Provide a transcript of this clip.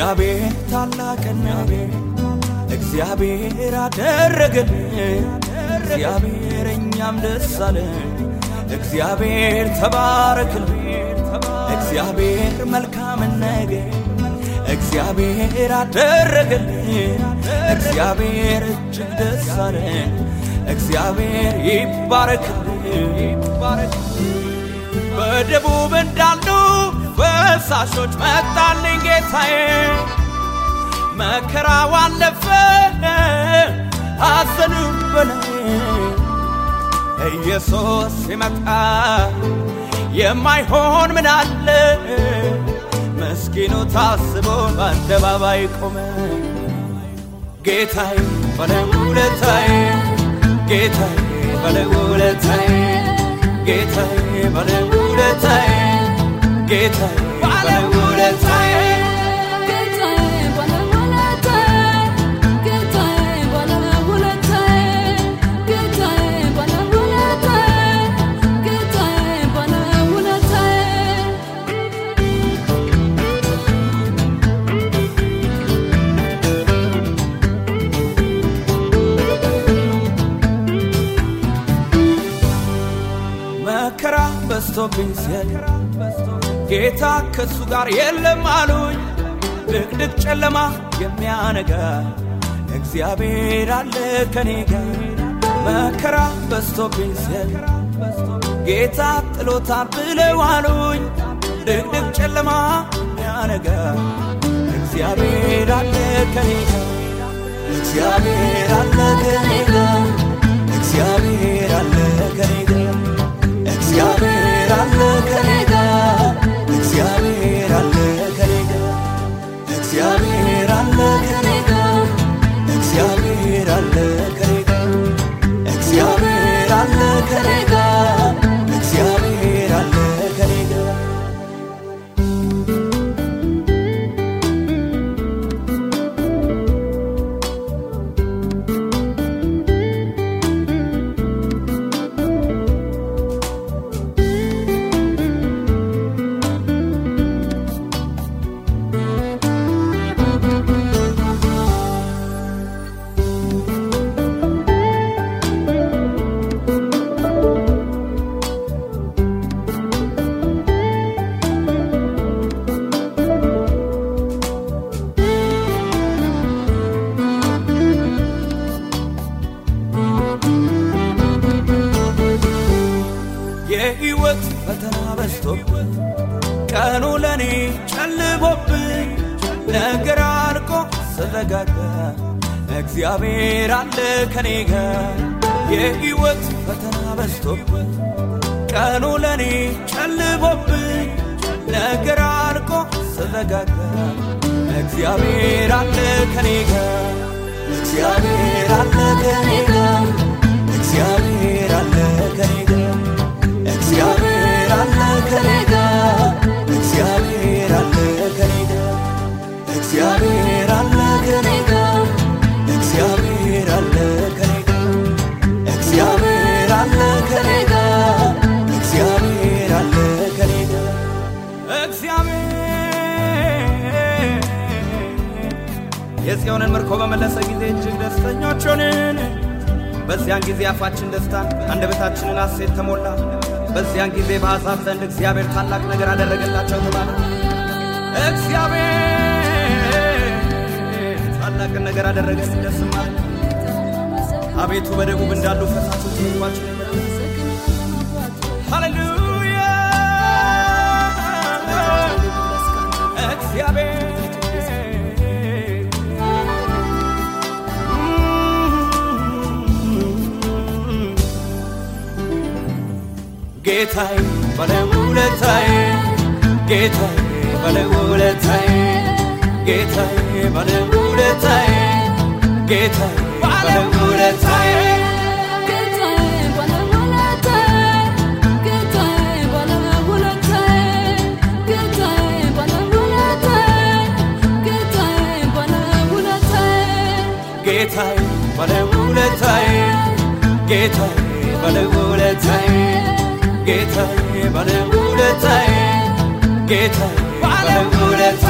እግዚአብሔር ነገር እግዚአብሔር አደረገልን። እግዚአብሔር እኛም ደስ አለን። እግዚአብሔር ተባረክልን። እግዚአብሔር መልካምን ነገር እግዚአብሔር አደረገልን። እግዚአብሔር እጅግ ደስ አለን። እግዚአብሔር ይባረክልን። በደቡብ እንዳሉ ፈሳሾች መጣልኝ ጌታዬ። መከራው አለፈ ሐዘኑ በላይ ኢየሱስ ሲመጣ የማይሆን ምን አለ? ምስኪኑ ታስቦ በአደባባይ ቆመ። ጌታዬ ባለውለታዬ ጌታዬ ባለውለታዬ ጌታዬ ባለውለታዬ ጌታዬ ባለውለታዬ መከራ በስቶብኝ ሲል ጌታ ከሱ ጋር የለም አሉኝ። ድቅድቅ ጨለማ የሚያነጋ እግዚአብሔር አለ ከኔ ጋር። መከራ በስቶብኝ ሲል ጌታ ጥሎታል ብለው አሉኝ። ድቅድቅ ጨለማ የሚያነጋ እግዚአብሔር አለ ከኔ ጋር። እግዚአብሔር አለ ከኔ ጋር። እግዚአብሔር አለ ከኔ ጋር። እግዚአብሔር አለ ከኔ የህይወት ፈተና በዝቶብኝ ቀኑ ለኔ ጨልቦብኝ ነገር አልቆ ስረጋጋ እግዚአብሔር አለ ከኔ ጋር። የህይወት ፈተና በዝቶብኝ ቀኑ ለኔ ጨልቦብኝ ነገር አልቆ ስረጋጋ እግዚአብሔር አለ ከኔ ጋር። እግዚአብሔር አለ ከኔ ጋር ምርኮ በመለሰ ጊዜ እጅግ ደስተኞች ሆንን። በዚያን ጊዜ አፋችን ደስታን አንደበታችንን ሐሴት ተሞላ። በዚያን ጊዜ በአሕዛብ ዘንድ እግዚአብሔር ታላቅ ነገር አደረገላቸው ተባለ። እግዚአብሔር ታላቅን ነገር አደረገልን፣ ደስም አለ። አቤቱ በደቡብ እንዳሉ ፈሳሾች ምግባችን ሃሌሉያ ጌታዬ ባለውለታዬ ጌታዬ ባለውለታዬ ጌታዬ ባለውለታዬ ጌታዬ ባለውለታዬ ጌታዬ ባለውለታዬ ጌታዬ ባለውለታዬ ጌታዬ ባለውለታዬ ጌታዬ ባለውለታዬ